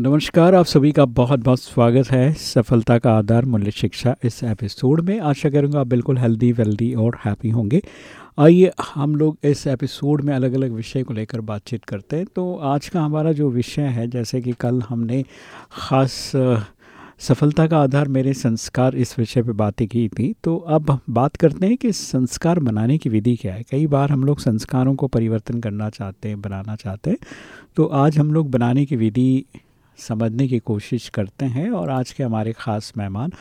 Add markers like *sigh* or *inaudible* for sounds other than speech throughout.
नमस्कार, आप सभी का बहुत बहुत स्वागत है सफलता का आधार मूल्य शिक्षा इस एपिसोड में। आशा करूँगा आप बिल्कुल हेल्दी, वेल्दी और हैप्पी होंगे। आइए हम लोग इस एपिसोड में अलग अलग विषय को लेकर बातचीत करते हैं। तो आज का हमारा जो विषय है, जैसे कि कल हमने ख़ास, सफलता का आधार मेरे संस्कार इस विषय पे बातें की थी। तो अब बात करते हैं कि संस्कार बनाने की विधि क्या है। कई बार हम लोग संस्कारों को परिवर्तन करना चाहते हैं, बनाना चाहते हैं। तो आज हम लोग बनाने की विधि समझने की कोशिश करते हैं और आज के हमारे ख़ास मेहमान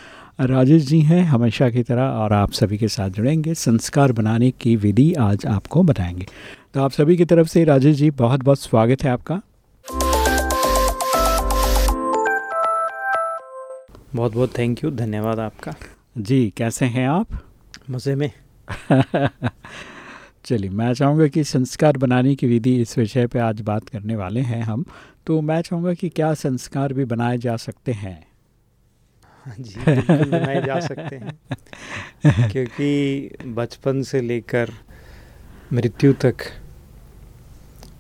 राजेश जी हैं हमेशा की तरह और आप सभी के साथ जुड़ेंगे। संस्कार बनाने की विधि आज आपको बताएँगे। तो आप सभी की तरफ़ से राजेश जी बहुत बहुत स्वागत है आपका। बहुत बहुत थैंक यू धन्यवाद आपका। जी कैसे हैं आप? मज़े में। *laughs* चलिए मैं चाहूँगा कि संस्कार बनाने की विधि इस विषय पे आज बात करने वाले हैं हम। तो मैं चाहूँगा कि क्या संस्कार भी बनाए जा सकते हैं? हाँ जी बनाए जा सकते हैं। *laughs* क्योंकि बचपन से लेकर मृत्यु तक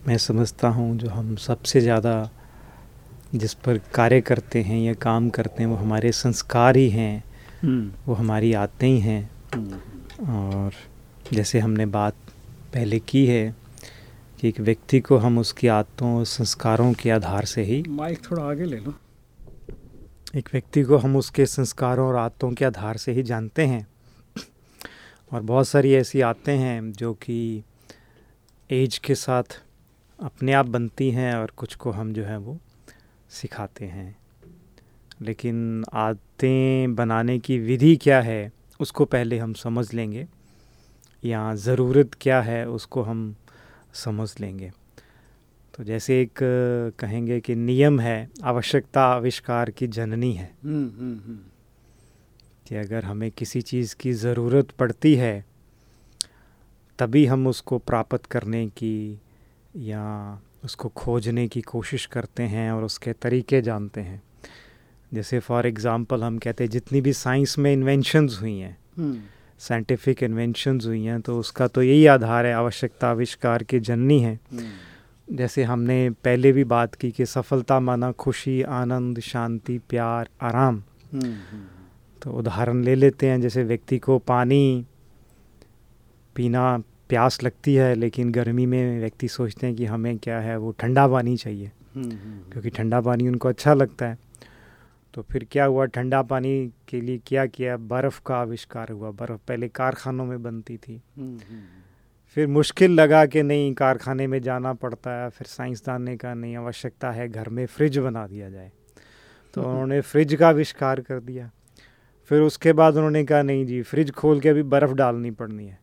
मैं समझता हूँ जो हम सबसे ज़्यादा जिस पर कार्य करते हैं या काम करते हैं वो हमारे संस्कार ही हैं। हम्म, वो हमारी आते ही हैं। हम्म, और जैसे हमने बात पहले की है कि एक व्यक्ति को हम उसकी आदतों और संस्कारों के आधार से ही माइक थोड़ा आगे ले लो। एक व्यक्ति को हम उसके संस्कारों और आदतों के आधार से ही जानते हैं। और बहुत सारी ऐसी आदतें हैं जो कि एज के साथ अपने आप बनती हैं और कुछ को हम जो है वो सिखाते हैं। लेकिन आदतें बनाने की विधि क्या है उसको पहले हम समझ लेंगे। या ज़रूरत क्या है उसको हम समझ लेंगे। तो जैसे एक कहेंगे कि नियम है आवश्यकता आविष्कार की जननी है। हम्म, हम्म, हम्म, कि अगर हमें किसी चीज़ की ज़रूरत पड़ती है तभी हम उसको प्राप्त करने की या उसको खोजने की कोशिश करते हैं और उसके तरीके जानते हैं। जैसे फॉर एग्ज़ाम्पल हम कहते हैं जितनी भी साइंस में इन्वेंशंस हुई हैं साइंटिफिक इन्वेंशंस हुई हैं तो उसका तो यही आधार है आवश्यकता आविष्कार की जननी है। हम्म, जैसे हमने पहले भी बात की कि सफलता माना खुशी आनंद शांति प्यार आराम। तो उदाहरण ले लेते हैं जैसे व्यक्ति को पानी पीना प्यास लगती है लेकिन गर्मी में व्यक्ति सोचते हैं कि हमें क्या है वो ठंडा पानी चाहिए। क्योंकि ठंडा पानी उनको अच्छा लगता है। तो फिर क्या हुआ? ठंडा पानी के लिए क्या किया? बर्फ़ का आविष्कार हुआ। बर्फ़ पहले कारखानों में बनती थी। हम्म, हम्म, फिर मुश्किल लगा कि नहीं कारखाने में जाना पड़ता है। फिर साइंसदान ने कहा नहीं आवश्यकता है घर में फ्रिज बना दिया जाए। तो उन्होंने फ्रिज का आविष्कार कर दिया। फिर उसके बाद उन्होंने कहा नहीं जी फ्रिज खोल के अभी बर्फ़ डालनी पड़नी है।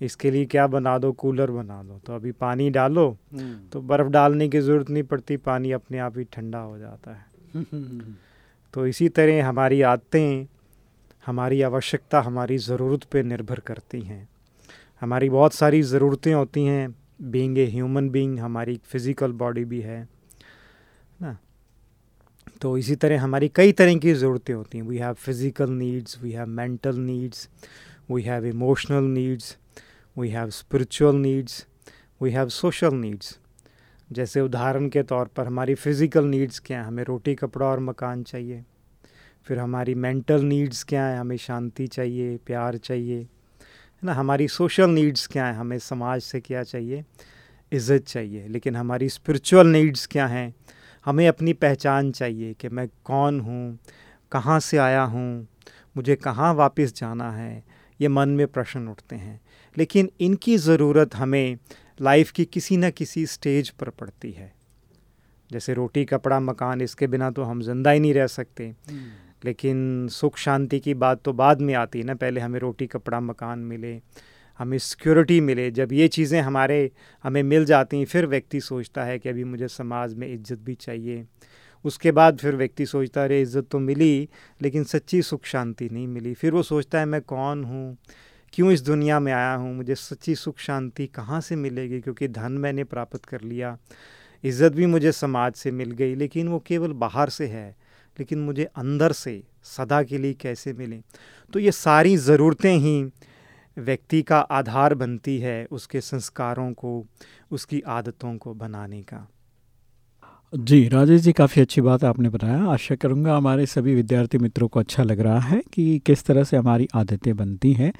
इसके लिए क्या बना दो? कूलर बना दो। तो अभी पानी डालो। हम्म, तो बर्फ़ डालने की ज़रूरत नहीं पड़ती। पानी अपने आप ही ठंडा हो जाता है। हम्म, हम्म, तो इसी तरह हमारी आदतें, हमारी आवश्यकता, हमारी ज़रूरत पे निर्भर करती हैं। हमारी बहुत सारी ज़रूरतें होती हैं। बीइंग ए ह्यूमन बीइंग हमारी फ़िज़िकल बॉडी भी है, ना? तो इसी तरह हमारी कई तरह की ज़रूरतें होती हैं। We have physical needs we have mental needs we have emotional needs we have spiritual needs we have social needs जैसे उदाहरण के तौर पर हमारी फ़िज़िकल नीड्स क्या हैं? हमें रोटी, कपड़ा और मकान चाहिए। फिर हमारी मेंटल नीड्स क्या हैं? हमें शांति चाहिए, प्यार चाहिए। है ना? हमारी सोशल नीड्स क्या हैं? हमें समाज से क्या चाहिए? इज़्ज़त चाहिए। लेकिन हमारी स्पिरिचुअल नीड्स क्या हैं? हमें अपनी पहचान चाहिए कि मैं कौन हूँ? कहाँ से आया हूँ? मुझे कहाँ वापस जाना है? ये मन में प्रश्न उठते हैं। लेकिन इनकी ज़रूरत हमें लाइफ की किसी न किसी स्टेज पर पड़ती है। जैसे रोटी, कपड़ा, मकान, इसके बिना तो हम ज़िंदा ही नहीं रह सकते। लेकिन सुख, शांति की बात तो बाद में आती है ना, पहले हमें रोटी, कपड़ा, मकान मिले, हमें सिक्योरिटी मिले। जब ये चीज़ें हमारे, हमें मिल जाती हैं, फिर व्यक्ति सोचता है कि अभी मुझे समाज में इज़्ज़त भी चाहिए। उसके बाद फिर व्यक्ति सोचता है, अरे, इज़्ज़त तो मिली, लेकिन सच्ची सुख, शांति नहीं मिली। फिर वो सोचता है, मैं कौन हूँ? क्यों इस दुनिया में आया हूँ? मुझे सच्ची सुख शांति कहाँ से मिलेगी? क्योंकि धन मैंने प्राप्त कर लिया। इज़्ज़त भी मुझे समाज से मिल गई, लेकिन वो केवल बाहर से है, लेकिन मुझे अंदर से, सदा के लिए कैसे मिले? तो ये सारी ज़रूरतें ही व्यक्ति का आधार बनती है उसके संस्कारों को, उसकी आदतों को बनाने का। जी, राजेश जी, काफ़ी अच्छी बात आपने बताया। आशा करूँगा हमारे सभी विद्यार्थी मित्रों को अच्छा लग रहा है कि किस तरह से हमारी आदतें बनती हैं।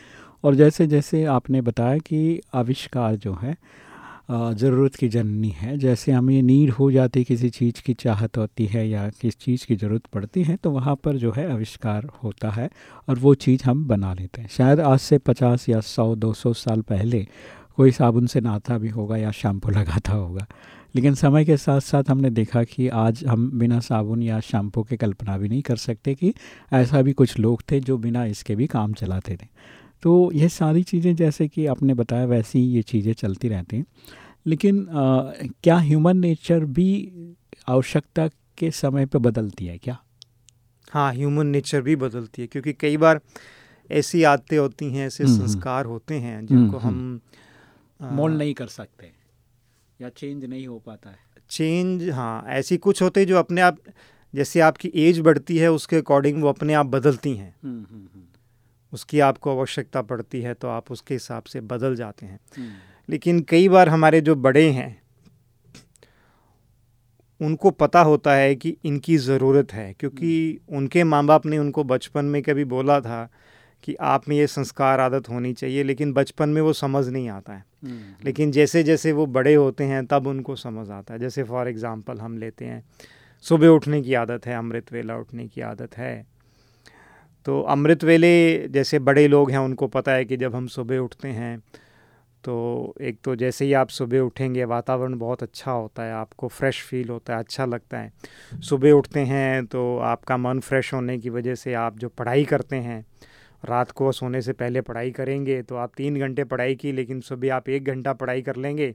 और जैसे जैसे आपने बताया कि आविष्कार जो है ज़रूरत की जननी है, जैसे हमें नीड हो जाती किसी चीज़ की, चाहत होती है या किस चीज़ की ज़रूरत पड़ती है तो वहाँ पर जो है आविष्कार होता है और वो चीज़ हम बना लेते हैं। शायद आज से पचास या सौ, दो सौ साल पहले कोई साबुन से नहाता भी होगा या शैम्पू लगाता होगा, लेकिन समय के साथ साथ हमने देखा कि आज हम बिना साबुन या शैम्पू के कल्पना भी नहीं कर सकते कि ऐसा भी कुछ लोग थे जो बिना इसके भी काम चलाते थे। तो यह सारी चीज़ें जैसे कि आपने बताया वैसी ये चीज़ें चलती रहती हैं। लेकिन आ, क्या ह्यूमन नेचर भी आवश्यकता के समय पर बदलती है क्या? हाँ ह्यूमन नेचर भी बदलती है क्योंकि कई बार ऐसी आदतें होती हैं ऐसे हम्म, हम्म। संस्कार होते हैं जिनको हम्म, हम मोल नहीं कर सकते या चेंज नहीं हो पाता है। चेंज हाँ ऐसी कुछ होते जो अपने आप जैसे आपकी एज बढ़ती है उसके अकॉर्डिंग वो अपने आप बदलती हैं। उसकी आपको आवश्यकता पड़ती है तो आप उसके हिसाब से बदल जाते हैं हम्म। लेकिन कई बार हमारे जो बड़े हैं उनको पता होता है कि इनकी ज़रूरत है क्योंकि हम्म। उनके माँ बाप ने उनको बचपन में कभी बोला था कि आप में ये संस्कार आदत होनी चाहिए लेकिन बचपन में वो समझ नहीं आता है हम्म। लेकिन जैसे जैसे वो बड़े होते हैं तब उनको समझ आता है जैसे फॉर एग्ज़ाम्पल हम लेते हैं सुबह उठने की आदत है अमृत वेला उठने की आदत है तो अमृत वेले जैसे बड़े लोग हैं, उनको पता है कि जब हम सुबह उठते हैं तो एक तो जैसे ही आप सुबह उठेंगे, वातावरण बहुत अच्छा होता है, आपको फ्रेश फील होता है अच्छा लगता है। सुबह उठते हैं तो आपका मन फ्रेश होने की वजह से आप जो पढ़ाई करते हैं, रात को सोने से पहले पढ़ाई करेंगे तो आप तीन घंटे पढ़ाई की, लेकिन सुबह आप एक घंटा पढ़ाई कर लेंगे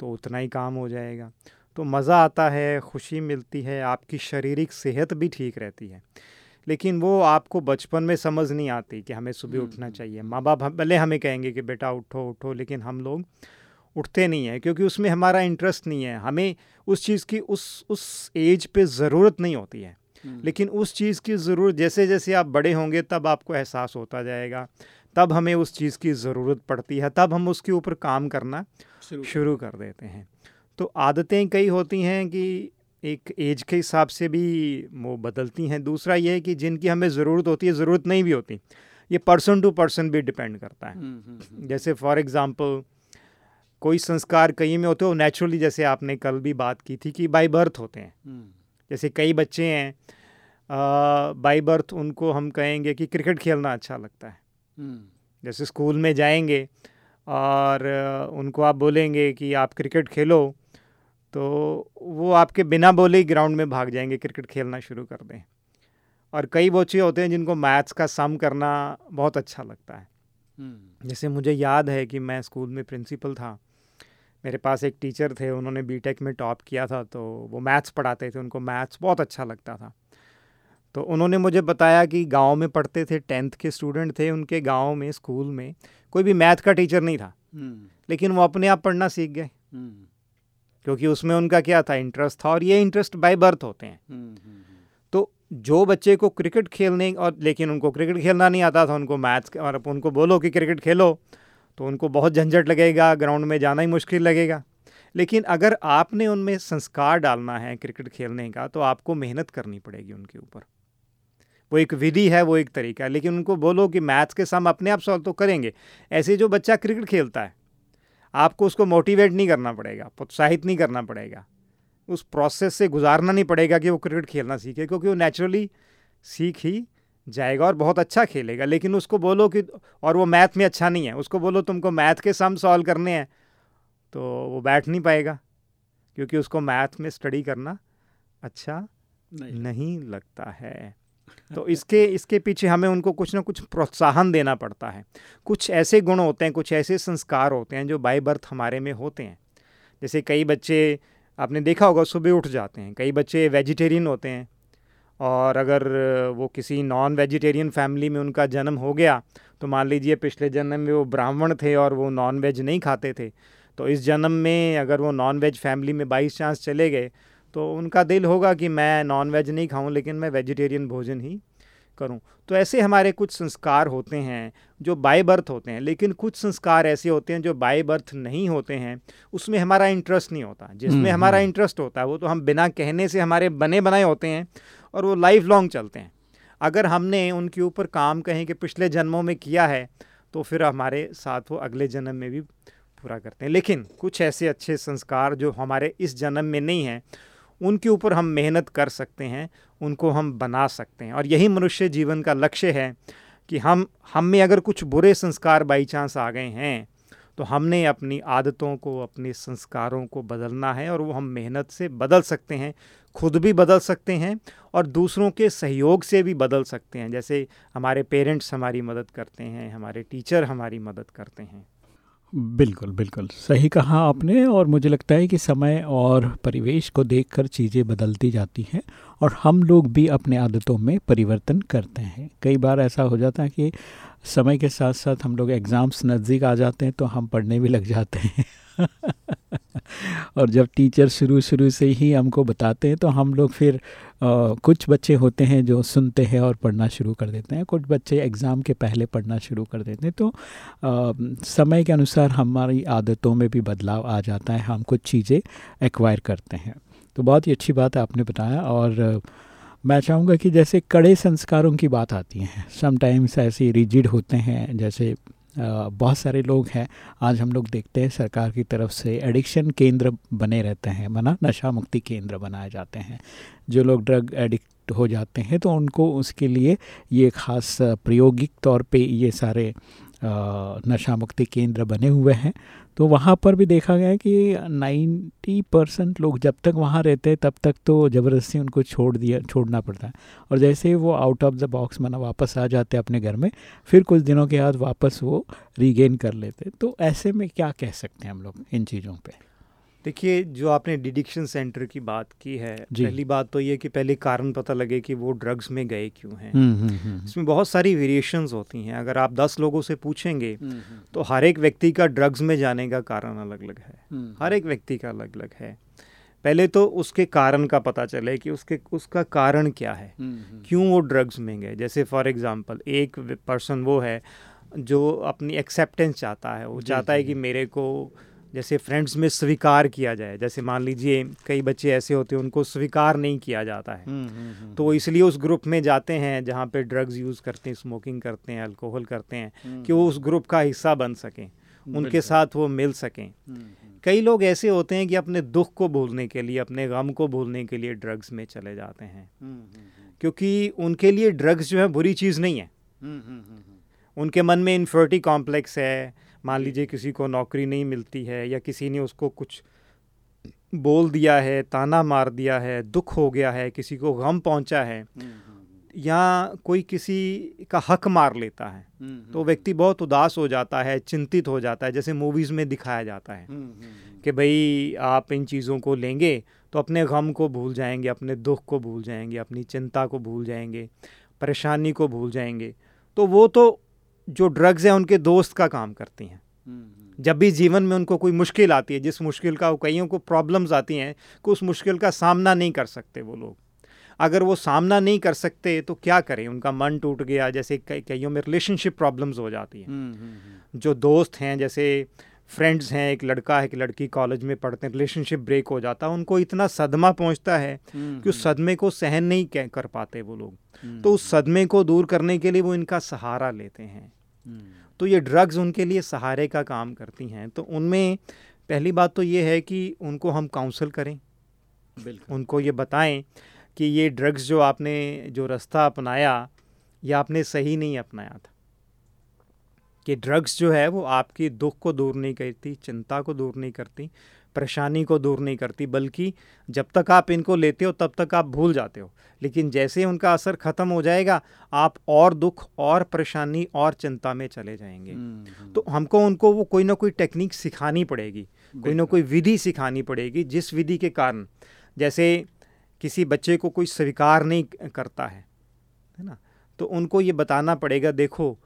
तो उतना ही काम हो जाएगा। तो मज़ा आता है, खुशी मिलती है, आपकी शारीरिक सेहत भी ठीक रहती है। लेकिन वो आपको बचपन में समझ नहीं आती कि हमें सुबह उठना हम्म। चाहिए। माँ बाप भले हमें कहेंगे कि बेटा उठो उठो लेकिन हम लोग उठते नहीं हैं क्योंकि उसमें हमारा इंटरेस्ट नहीं है। हमें उस चीज़ की उस उस एज पे ज़रूरत नहीं होती है। हम्म। लेकिन उस चीज़ की ज़रूरत जैसे जैसे आप बड़े होंगे तब आपको एहसास होता जाएगा तब हमें उस चीज़ की ज़रूरत पड़ती है तब हम उसके ऊपर काम करना शुरू कर देते हैं। तो आदतें कई होती हैं कि एक एज के हिसाब से भी वो बदलती हैं। दूसरा ये है कि जिनकी हमें ज़रूरत होती है ज़रूरत नहीं भी होती ये पर्सन टू पर्सन भी डिपेंड करता है। हम्म, हम्म, हम्म। जैसे फॉर एग्ज़ाम्पल कोई संस्कार कई में होते हो नेचुरली जैसे आपने कल भी बात की थी कि बाई बर्थ होते हैं। जैसे कई बच्चे हैं बाई बर्थ उनको हम कहेंगे कि क्रिकेट खेलना अच्छा लगता है। जैसे स्कूल में जाएँगे और उनको आप बोलेंगे कि आप क्रिकेट खेलो तो वो आपके बिना बोले ही ग्राउंड में भाग जाएँगे क्रिकेट खेलना शुरू कर दें। और कई बच्चे होते हैं जिनको मैथ्स का सम करना बहुत अच्छा लगता है। हम्म। जैसे मुझे याद है कि मैं स्कूल में प्रिंसिपल था। मेरे पास एक टीचर थे उन्होंने बीटेक में टॉप किया था तो वो मैथ्स पढ़ाते थे उनको मैथ्स बहुत अच्छा लगता था। तो उन्होंने मुझे बताया कि गाँव में पढ़ते थे टेंथ के स्टूडेंट थे उनके गाँव में स्कूल में। कोई भी मैथ का टीचर नहीं था। हम्म। लेकिन वो अपने आप पढ़ना सीख गए। हम्म। क्योंकि उसमें उनका क्या था इंटरेस्ट था और ये इंटरेस्ट बाय बर्थ होते हैं। हम्म, हम्म, हम्म। तो जो बच्चे को क्रिकेट खेलने और लेकिन उनको क्रिकेट खेलना नहीं आता था उनको मैथ्स और उनको बोलो कि क्रिकेट खेलो तो उनको बहुत झंझट लगेगा ग्राउंड में जाना ही मुश्किल लगेगा। लेकिन अगर आपने उनमें संस्कार डालना है क्रिकेट खेलने का तो आपको मेहनत करनी पड़ेगी उनके ऊपर। वो एक विधि है वो एक तरीका है लेकिन उनको बोलो कि मैथ्स के सम अपने आप सॉल्व तो करेंगे। ऐसे जो बच्चा क्रिकेट खेलता है आपको उसको मोटिवेट नहीं करना पड़ेगा प्रोत्साहित नहीं करना पड़ेगा। उस प्रोसेस से गुजारना नहीं पड़ेगा कि वो क्रिकेट खेलना सीखे क्योंकि वो नेचुरली सीख ही जाएगा और बहुत अच्छा खेलेगा। लेकिन उसको बोलो कि और वो मैथ में अच्छा नहीं है उसको बोलो तुमको मैथ के सम सॉल्व करने हैं तो वो बैठ नहीं पाएगा क्योंकि उसको मैथ में स्टडी करना अच्छा नहीं, नहीं लगता है। तो इसके इसके पीछे हमें उनको कुछ ना कुछ प्रोत्साहन देना पड़ता है। कुछ ऐसे गुण होते हैं, कुछ ऐसे संस्कार होते हैं जो बाई बर्थ हमारे में होते हैं। जैसे कई बच्चे, आपने देखा होगा सुबह उठ जाते हैं, कई बच्चे वेजिटेरियन होते हैं और अगर वो किसी नॉन वेजिटेरियन फैमिली में उनका जन्म हो गया तो मान लीजिए पिछले जन्म में वो ब्राह्मण थे और वो नॉन वेज नहीं खाते थे तो इस जन्म में अगर वो नॉन वेज फैमिली में बाई चांस चले गए तो उनका दिल होगा कि मैं नॉन वेज नहीं खाऊं लेकिन मैं वेजिटेरियन भोजन ही करूँ। तो ऐसे हमारे कुछ संस्कार होते हैं जो बाय बर्थ होते हैं लेकिन कुछ संस्कार ऐसे होते हैं जो बाय बर्थ नहीं होते हैं उसमें हमारा इंटरेस्ट नहीं होता। जिसमें हम्म, हमारा इंटरेस्ट हम्म। होता है वो तो हम बिना कहने से हमारे बने बनाए होते हैं और वो लाइफ लॉन्ग चलते हैं। अगर हमने उनके ऊपर काम कहें कि पिछले जन्मों में किया है तो फिर हमारे साथ वो अगले जन्म में भी पूरा करते हैं। लेकिन कुछ ऐसे अच्छे संस्कार जो हमारे इस जन्म में नहीं हैं उनके ऊपर हम मेहनत कर सकते हैं, उनको हम बना सकते हैं। और यही मनुष्य जीवन का लक्ष्य है कि हम हम में अगर कुछ बुरे संस्कार बाई चांस आ गए हैं तो हमने अपनी आदतों को, अपने संस्कारों को बदलना है और वो हम मेहनत से बदल सकते हैं, खुद भी बदल सकते हैं और दूसरों के सहयोग से भी बदल सकते हैं। जैसे हमारे पेरेंट्स हमारी मदद करते हैं, हमारे टीचर हमारी मदद करते हैं। बिल्कुल बिल्कुल। सही कहा आपने और मुझे लगता है कि समय और परिवेश को देखकर चीज़ें बदलती जाती हैं और हम लोग भी अपने आदतों में परिवर्तन करते हैं। कई बार ऐसा हो जाता है कि समय के साथ साथ हम लोग एग्ज़ाम्स नज़दीक आ जाते हैं तो हम पढ़ने भी लग जाते हैं। *laughs* और जब टीचर शुरू शुरू से ही हमको बताते हैं तो हम लोग फिर आ, कुछ बच्चे होते हैं जो सुनते हैं और पढ़ना शुरू कर देते हैं। कुछ बच्चे एग्ज़ाम के पहले पढ़ना शुरू कर देते हैं। तो आ, समय के अनुसार हमारी आदतों में भी बदलाव आ जाता है। हम कुछ चीज़ें एक्वायर करते हैं। तो बहुत ही अच्छी बात आपने बताया और मैं चाहूँगा कि जैसे कड़े संस्कारों की बात आती है। समटाइम्स ऐसे रिजिड होते हैं जैसे बहुत सारे लोग हैं। आज हम लोग देखते हैं सरकार की तरफ़ से एडिक्शन केंद्र बने रहते हैं मना नशा मुक्ति केंद्र बनाए जाते हैं। जो लोग ड्रग एडिक्ट हो जाते हैं तो उनको उसके लिए ये खास प्रायोगिक तौर पे ये सारे नशा मुक्ति केंद्र बने हुए हैं। तो वहाँ पर भी देखा गया कि 90 परसेंट लोग जब तक वहाँ रहते हैं, तब तक तो ज़बरदस्ती उनको छोड़ दिया, छोड़ना पड़ता है। और जैसे ही वो आउट ऑफ़ द बॉक्स मना वापस आ जाते हैं अपने घर में, फिर कुछ दिनों के बाद वापस वो रीगेन कर लेते तो ऐसे में क्या कह सकते हैं हम लोग इन चीज़ों पर देखिए जो आपने डिडिक्शन सेंटर की बात की है पहली बात तो ये कि पहले कारण पता लगे कि वो ड्रग्स में गए क्यों हैं। हम्म, हम्म, हम्म, इसमें बहुत सारी वेरिएशंस होती हैं। अगर आप दस लोगों से पूछेंगे तो हर एक व्यक्ति का ड्रग्स में जाने का कारण अलग अलग है। हर एक व्यक्ति का अलग अलग है। पहले तो उसके कारण का पता चले कि उसके उसका कारण क्या है। क्यों वो ड्रग्स में गए? जैसे फॉर एग्जांपल एक पर्सन वो है जो अपनी एक्सेप्टेंस चाहता है। वो चाहता है कि मेरे को जैसे फ्रेंड्स में स्वीकार किया जाए। जैसे मान लीजिए कई बच्चे ऐसे होते हैं उनको स्वीकार नहीं किया जाता है। हम्म, हम्म, हम्म, तो वो इसलिए उस ग्रुप में जाते हैं जहाँ पे ड्रग्स यूज़ करते हैं स्मोकिंग करते हैं अल्कोहल करते हैं कि वो उस ग्रुप का हिस्सा बन सकें उनके साथ वो मिल सकें। कई लोग ऐसे होते हैं कि अपने दुख को भूलने के लिए अपने गम को भूलने के लिए ड्रग्स में चले जाते हैं। क्योंकि उनके लिए ड्रग्स जो है बुरी चीज़ नहीं है। उनके मन में इन्फर्टी कॉम्प्लेक्स है मान लीजिए किसी को नौकरी नहीं मिलती है या किसी ने उसको कुछ बोल दिया है ताना मार दिया है दुख हो गया है किसी को गम पहुँचा है हम्म, हम्म, हम्म। या कोई किसी का हक मार लेता है तो व्यक्ति बहुत उदास हो जाता है चिंतित हो जाता है जैसे मूवीज़ में दिखाया जाता है कि भाई आप इन चीज़ों को लेंगे तो अपने गम को भूल जाएँगे अपने दुख को भूल जाएँगे अपनी चिंता को भूल जाएँगे परेशानी को भूल जाएँगे तो वो तो जो ड्रग्स हैं उनके दोस्त का काम करती हैं। हम्म, हम्म। जब भी जीवन में उनको कोई मुश्किल आती है जिस मुश्किल का कईयों को प्रॉब्लम्स आती हैं कि उस मुश्किल का सामना नहीं कर सकते वो लोग। अगर वो सामना नहीं कर सकते तो क्या करें? उनका मन टूट गया जैसे कई कईयों में रिलेशनशिप प्रॉब्लम्स हो जाती हैं। हम्म, जो दोस्त हैं जैसे फ्रेंड्स हैं एक लड़का है कि लड़की कॉलेज में पढ़ते हैं रिलेशनशिप ब्रेक हो जाता है उनको इतना सदमा पहुँचता है कि उस सदमे को सहन नहीं कर पाते वो लोग। तो उस सदमे को दूर करने के लिए वो इनका सहारा लेते हैं। तो ये ड्रग्स उनके लिए सहारे का काम करती हैं। तो उनमें पहली बात तो ये है कि उनको हम काउंसल करें। उनको ये बताएँ कि ये ड्रग्स जो आपने जो रास्ता अपनाया ये आपने सही नहीं अपनाया था। कि ड्रग्स जो है वो आपकी दुख को दूर नहीं करती चिंता को दूर नहीं करती परेशानी को दूर नहीं करती बल्कि जब तक आप इनको लेते हो तब तक आप भूल जाते हो लेकिन जैसे उनका असर ख़त्म हो जाएगा आप और दुख और परेशानी और चिंता में चले जाएँगे हम्म, हम्म। तो हमको उनको वो कोई ना कोई टेक्निक सिखानी पड़ेगी कोई ना कोई विधि सिखानी पड़ेगी जिस विधि के कारण जैसे किसी बच्चे को कोई स्वीकार नहीं करता है है ना तो उनको ये बताना पड़ेगा देखो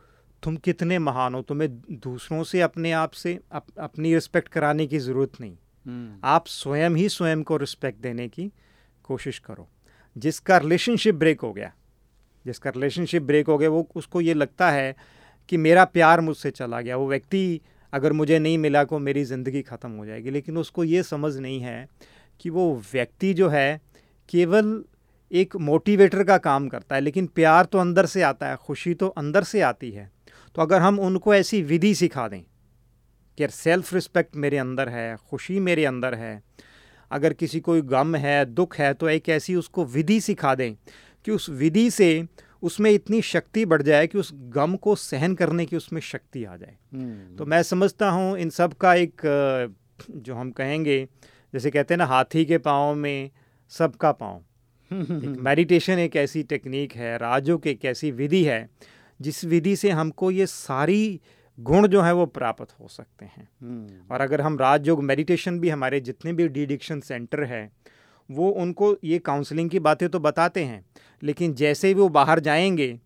तुम कितने महान हो तुम्हें दूसरों से अपने आप से अप, अपनी रिस्पेक्ट कराने की ज़रूरत नहीं। आप स्वयं ही स्वयं को रिस्पेक्ट देने की कोशिश करो। जिसका रिलेशनशिप ब्रेक हो गया, जिसका रिलेशनशिप ब्रेक हो गया, वो उसको ये लगता है कि मेरा प्यार मुझसे चला गया। वो व्यक्ति अगर मुझे नहीं मिला को मेरी ज़िंदगी ख़त्म हो जाएगी। लेकिन उसको ये समझ नहीं है कि वो व्यक्ति जो है केवल एक मोटिवेटर का काम करता है। लेकिन प्यार तो अंदर से आता है, खुशी तो अंदर से आती है। तो अगर हम उनको ऐसी विधि सिखा दें कि यार सेल्फ रिस्पेक्ट मेरे अंदर है खुशी मेरे अंदर है। अगर किसी कोई गम है दुख है तो एक ऐसी उसको विधि सिखा दें कि उस विधि से उसमें इतनी शक्ति बढ़ जाए कि उस गम को सहन करने की उसमें शक्ति आ जाए। हम्म। तो मैं समझता हूँ इन सब का एक जो हम कहेंगे जैसे कहते हैं ना हाथी के पाँव में सबका पाँव। मेडिटेशन *laughs* एक ऐसी टेक्निक है राजो की एक ऐसी विधि है जिस विधि से हमको ये सारी गुण जो है वो प्राप्त हो सकते हैं हम्म। और अगर हम राजयोग मेडिटेशन भी हमारे जितने भी डिडिक्शन सेंटर है वो उनको ये काउंसलिंग की बातें तो बताते हैं लेकिन जैसे ही वो बाहर जाएँगे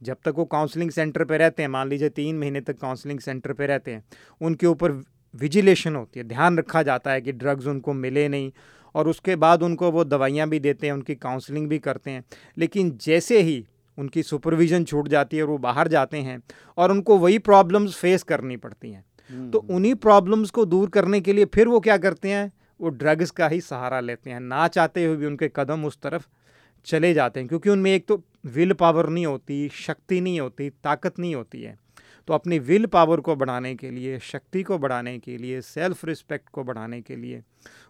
जब तक वो काउंसलिंग सेंटर पे रहते हैं मान लीजिए तीन महीने तक काउंसलिंग सेंटर पे रहते हैं उनके ऊपर विजिलेशन होती है ध्यान रखा जाता है कि ड्रग्स उनको मिले नहीं और उसके बाद उनको वो दवाइयाँ भी देते हैं उनकी काउंसलिंग भी करते हैं लेकिन जैसे ही उनकी सुपरविज़न छूट जाती है और वो बाहर जाते हैं और उनको वही प्रॉब्लम्स फेस करनी पड़ती हैं। तो हम्म। उन्हीं प्रॉब्लम्स को दूर करने के लिए फिर वो क्या करते हैं? वो ड्रग्स का ही सहारा लेते हैं। ना चाहते हुए भी उनके कदम उस तरफ़ चले जाते हैं क्योंकि उनमें एक तो विल पावर नहीं होती शक्ति नहीं होती ताकत नहीं होती है। तो अपनी विल पावर को बढ़ाने के लिए शक्ति को बढ़ाने के लिए सेल्फ रिस्पेक्ट को बढ़ाने के लिए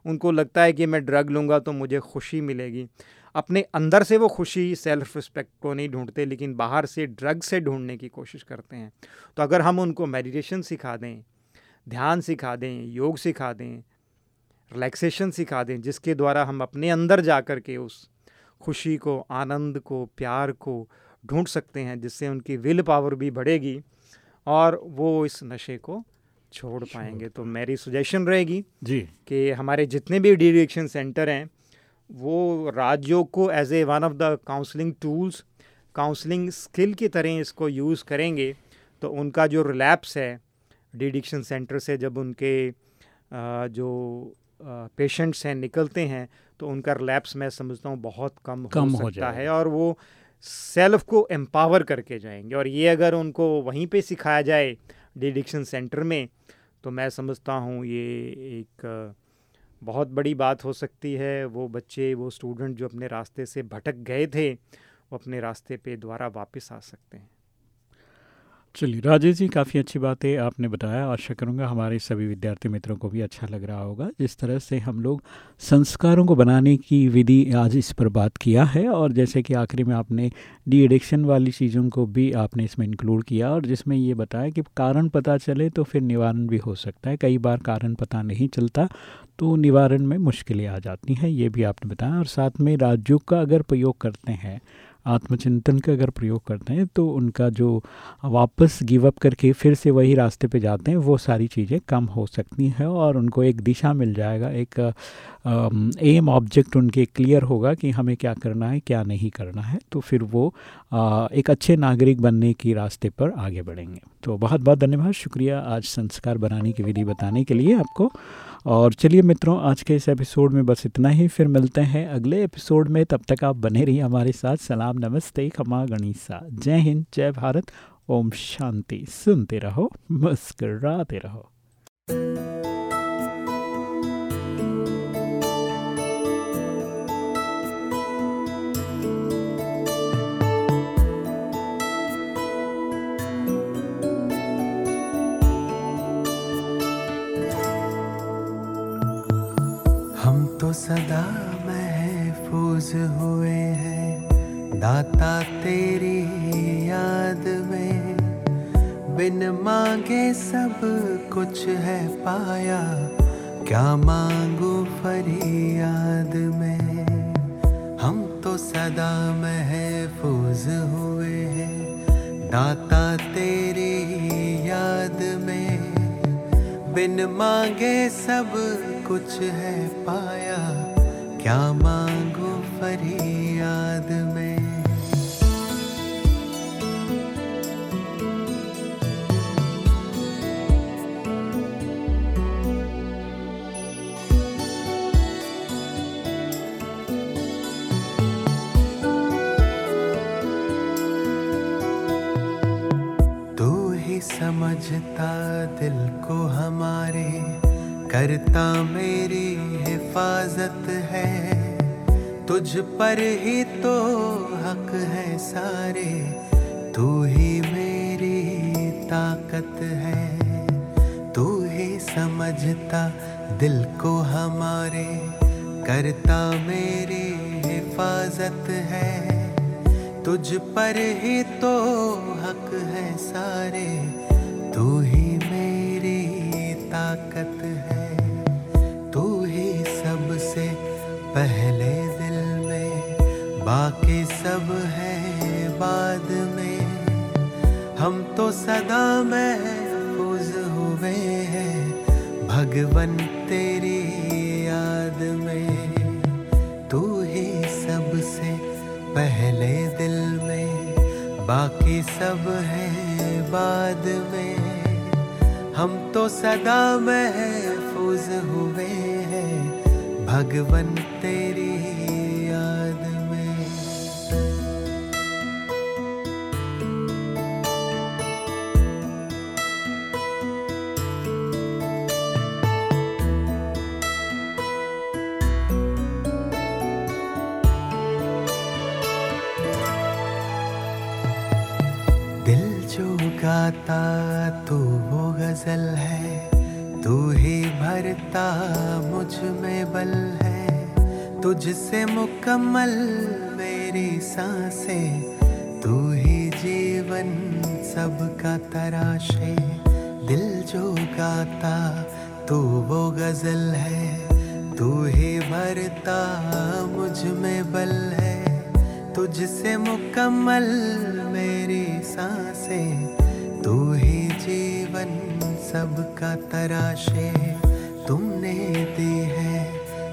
उनको लगता है कि मैं ड्रग लूँगा तो मुझे खुशी मिलेगी। अपने अंदर से वो खुशी सेल्फ रिस्पेक्ट को नहीं ढूंढते लेकिन बाहर से ड्रग से ढूँढने की कोशिश करते हैं। तो अगर हम उनको मेडिटेशन सिखा दें ध्यान सिखा दें योग सिखा दें रिलैक्सेशन सिखा दें जिसके द्वारा हम अपने अंदर जा कर के उस खुशी को आनंद को प्यार को ढूंढ सकते हैं जिससे उनकी विल पावर भी बढ़ेगी और वो इस नशे को छोड़ पाएँगे। तो मेरी सजेशन रहेगी जी। कि हमारे जितने भी डिरेक्शन सेंटर हैं वो राजयोग को as a one of the counselling tools counselling skill की तरह इसको यूज़ करेंगे तो उनका जो रिलैप्स है डिडिक्शन सेंटर से जब उनके जो पेशेंट्स हैं निकलते हैं तो उनका रिलैप्स मैं समझता हूँ बहुत कम, कम हो सकता हो है और वो सेल्फ को एम्पावर करके जाएँगे। और ये अगर उनको वहीं पे सिखाया जाए डिडिक्शन सेंटर में तो मैं समझता हूँ ये एक बहुत बड़ी बात हो सकती है। वो बच्चे, वो स्टूडेंट जो अपने रास्ते से भटक गए थे, वो अपने रास्ते पे दोबारा वापस आ सकते हैं। चलिए, राजेश जी, काफ़ी अच्छी बात आपने बताया। आशा करूँगा हमारे सभी विद्यार्थी मित्रों को भी अच्छा लग रहा होगा। जिस तरह से हम लोग संस्कारों को बनाने की विधि आज इस पर बात किया है और जैसे कि आखिरी में आपने डी एडिक्शन वाली चीज़ों को भी आपने इसमें इंक्लूड किया और जिसमें ये बताया कि कारण पता चले तो फिर निवारण भी हो सकता है। कई बार कारण पता नहीं चलता तो निवारण में मुश्किलें आ जाती हैं ये भी आपने बताया। और साथ में राजयोग का अगर प्रयोग करते हैं आत्मचिंतन का अगर प्रयोग करते हैं तो उनका जो वापस गिव अप करके फिर से वही रास्ते पे जाते हैं वो सारी चीज़ें कम हो सकती हैं और उनको एक दिशा मिल जाएगा एक एम ऑब्जेक्ट उनके क्लियर होगा कि हमें क्या करना है क्या नहीं करना है तो फिर वो आ, एक अच्छे नागरिक बनने की रास्ते पर आगे बढ़ेंगे। तो बहुत बहुत धन्यवाद शुक्रिया आज संस्कार बनाने की विधि बताने के लिए आपको। और चलिए मित्रों, आज के इस एपिसोड में बस इतना ही। फिर मिलते हैं अगले एपिसोड में। तब तक आप बने रहिए हमारे साथ। सलाम, नमस्ते खमा गणिसा। जय हिंद, जय भारत। ओम शांति। सुनते रहो, मुस्कराते रहो। सदा महफूज हुए हैं। दाता तेरी याद में बिन मांगे सब कुछ है पाया। क्या मांगू फरियाद में? हम तो सदा महफूज हुए हैं। दाता तेरी याद में बिन मांगे सब कुछ है पाया। क्या मांगो तुम्हारी याद में समझता दिल को हमारे करता मेरी हिफाजत तुझ पर ही तो हक है सारे। तू ही मेरी ताकत है। तू ही समझता दिल को हमारे। करता मेरी हिफाजत है। तुझ पर ही तो हक है सारे। तू ही मेरी ताकत है। सब है बाद में। हम तो सदा महफूज हुए हैं, भगवन तेरी याद में। तू ही सबसे पहले दिल में, बाकी सब है बाद में। हम तो सदा महफूज हुए हैं, भगवन गाता तू वो गज़ल है, तू ही भरता मुझमें बल है। तुझसे मुकम्मल मेरी साँसें, तू ही जीवन सबका तराशे। दिल जो गाता तू वो गज़ल है, तू ही भरता मुझमें बल है। तुझसे मुकम्मल मेरी साँसें तू ही जीवन सबका तराशे, तुमने दी है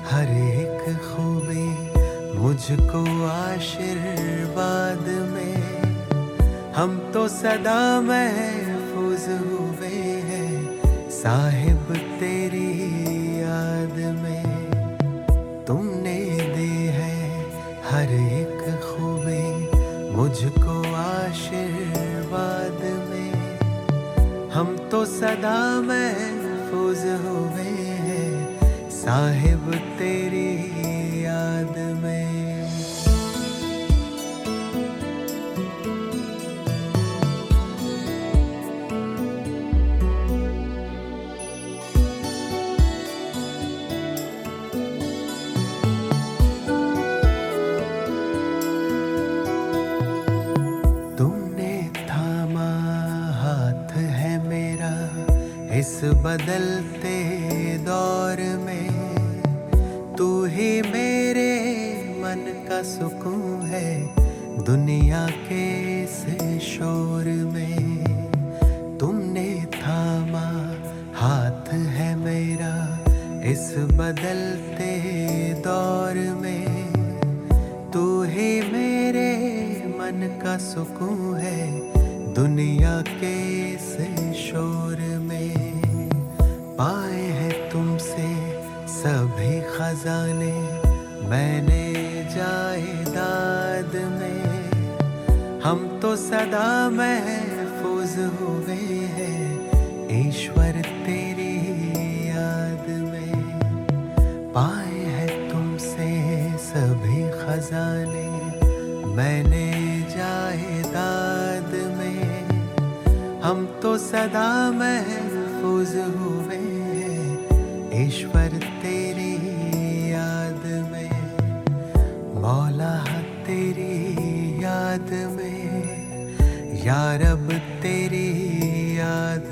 हर एक खूबी। मुझको आशीर्वाद में, हम तो सदा महफूज हुए हैं। साहिब तो सदा महफूज हुए हैं साहिब बदलते दौर में, तू ही मेरे मन का सुकून है दुनिया के इस शोर में। तुमने थामा, हाथ है मेरा इस बदलते दौर में। तू ही मेरे मन का सुकून है दुनिया मैंने जायदाद में, हम तो सदा महफूज हुए हैं, ईश्वर तेरी याद में। पाए हैं तुमसे सभी खजाने, मैंने जायदाद में। हम तो सदा महफूज हुए हैं, ईश्वर याद में यारब तेरी याद